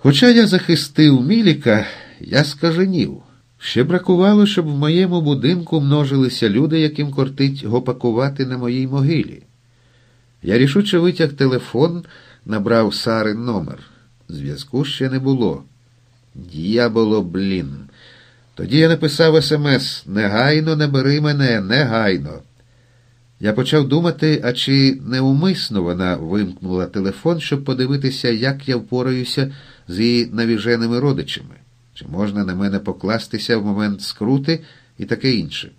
Хоча я захистив Міліка, я скаженів. Ще бракувало, щоб в моєму будинку множилися люди, яким кортить гопакувати на моїй могилі. Я рішуче витяг телефон, набрав Сарин номер. Зв'язку ще не було. Д'яболо, блін. Тоді я написав смс Негайно не бери мене, негайно. Я почав думати, а чи неумисно вона вимкнула телефон, щоб подивитися, як я впораюся з її навіженими родичами, чи можна на мене покластися в момент скрути і таке інше.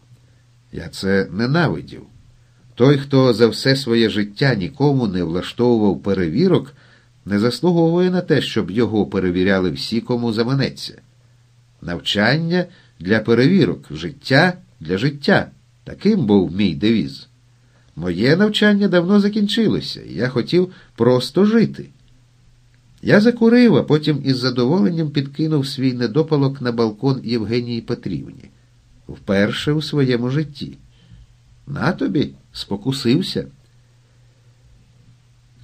Я це ненавидів. Той, хто за все своє життя нікому не влаштовував перевірок, не заслуговує на те, щоб його перевіряли всі, кому заманеться. Навчання для перевірок, життя для життя. Таким був мій девіз. Моє навчання давно закінчилося, і я хотів просто жити. Я закурив, а потім із задоволенням підкинув свій недопалок на балкон Євгенії Петрівні. Вперше у своєму житті. На тобі спокусився.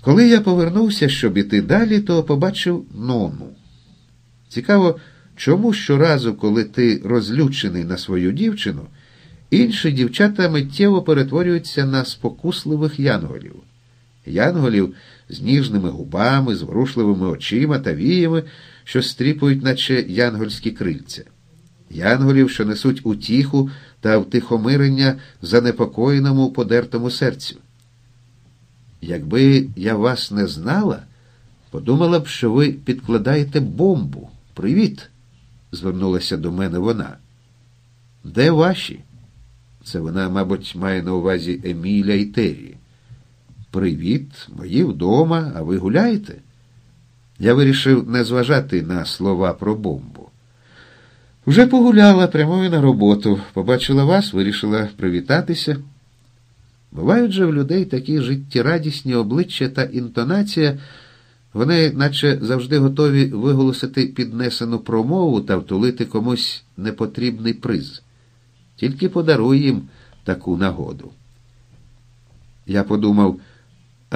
Коли я повернувся, щоб іти далі, то побачив нону. Цікаво, чому щоразу, коли ти розлючений на свою дівчину, інші дівчата миттєво перетворюються на спокусливих янголів. Янголів з ніжними губами, зворушливими очима та віями, що стріпують, наче янгольські крильця. Янголів, що несуть утіху та втихомирення занепокоєному подертому серцю. Якби я вас не знала, подумала б, що ви підкладаєте бомбу. Привіт, звернулася до мене вона. Де ваші? Це вона, мабуть, має на увазі Еміля і Террі. Привіт, мої вдома, а ви гуляєте? Я вирішив не зважати на слова про бомбу. Вже погуляла прямою на роботу, побачила вас, вирішила привітатися. Бувають же в людей такі життєрадісні обличчя та інтонація, вони, наче завжди готові виголосити піднесену промову та втулити комусь непотрібний приз. Тільки подаруй їм таку нагоду. Я подумав,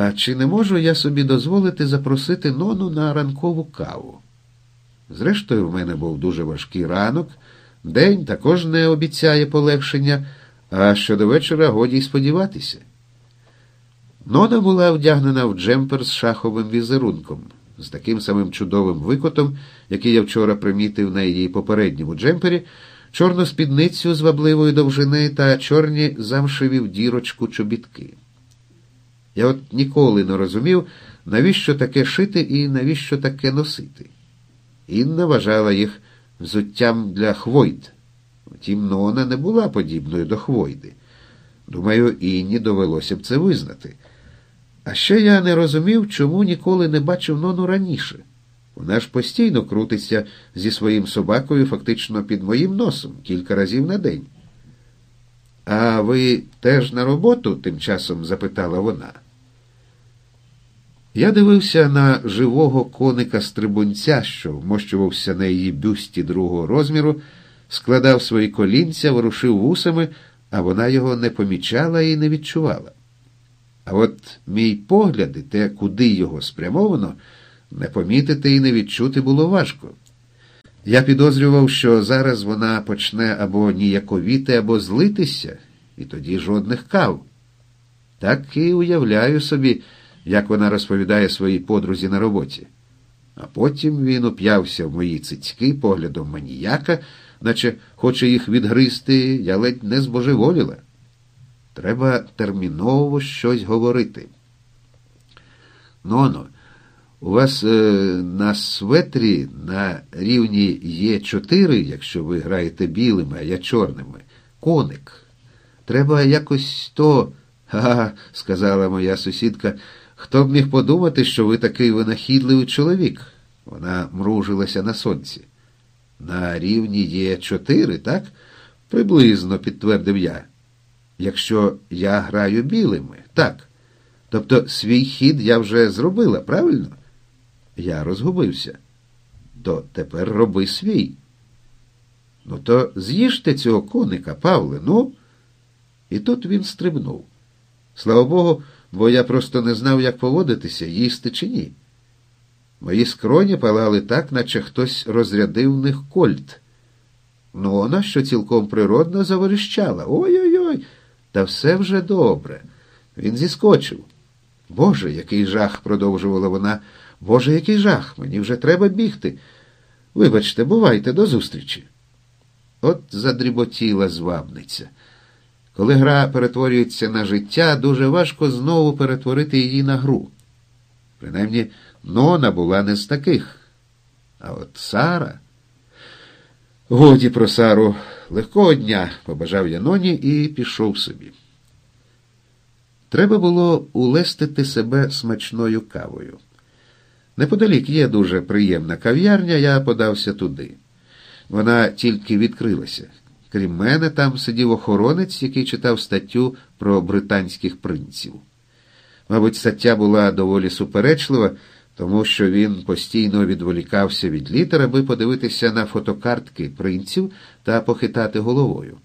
а чи не можу я собі дозволити запросити нону на ранкову каву? Зрештою, в мене був дуже важкий ранок, день також не обіцяє полегшення, а щодо вечора годі й сподіватися. Нона була вдягнена в джемпер з шаховим візерунком, з таким самим чудовим викотом, який я вчора примітив на її попередньому джемпері, чорну спідницю з вабливої довжини та чорні замшеві в дірочку чобітки. Я от ніколи не розумів, навіщо таке шити і навіщо таке носити. Інна вважала їх взуттям для хвойд. Втім, Нона не була подібною до хвойди. Думаю, Інні довелося б це визнати. А ще я не розумів, чому ніколи не бачив Нону раніше. Вона ж постійно крутиться зі своїм собакою фактично під моїм носом кілька разів на день. А ви теж на роботу? тим часом запитала вона. Я дивився на живого коника стрибунця, що вмощувався на її бюсті другого розміру, складав свої колінця, ворушив вусами, а вона його не помічала і не відчувала. А от мій погляд і те, куди його спрямовано, не помітити і не відчути було важко. Я підозрював, що зараз вона почне або ніяковіти, або злитися, і тоді жодних кав. Так і уявляю собі як вона розповідає своїй подрузі на роботі. А потім він уп'явся в мої цицьки поглядом маніяка, наче хоче їх відгризти, я ледь не збожеволіла. Треба терміново щось говорити. Ноно, у вас е, на светрі на рівні є чотири, якщо ви граєте білими, а я чорними. Коник. Треба якось то. Га, сказала моя сусідка. Хто б міг подумати, що ви такий винахідливий чоловік? Вона мружилася на сонці. На рівні є чотири, так? Приблизно, підтвердив я. Якщо я граю білими, так. Тобто свій хід я вже зробила, правильно? Я розгубився. То тепер роби свій. Ну, то з'їжте цього коника, Павле, ну. І тут він стрибнув. Слава Богу, бо я просто не знав, як поводитися, їсти чи ні. Мої скроні палали так, наче хтось розрядив них кольт. Ну, вона, що цілком природно заверещала. Ой-ой-ой, та все вже добре. Він зіскочив. Боже, який жах, продовжувала вона. Боже, який жах, мені вже треба бігти. Вибачте, бувайте, до зустрічі. От задріботіла звабниця. Коли гра перетворюється на життя, дуже важко знову перетворити її на гру. Принаймні, Нона була не з таких. А от Сара. Годі про Сару, легкого дня, побажав я Ноні і пішов собі. Треба було улестити себе смачною кавою. Неподалік є дуже приємна кав'ярня, я подався туди. Вона тільки відкрилася. Крім мене, там сидів охоронець, який читав статтю про британських принців. Мабуть, стаття була доволі суперечлива, тому що він постійно відволікався від літер, аби подивитися на фотокартки принців та похитати головою.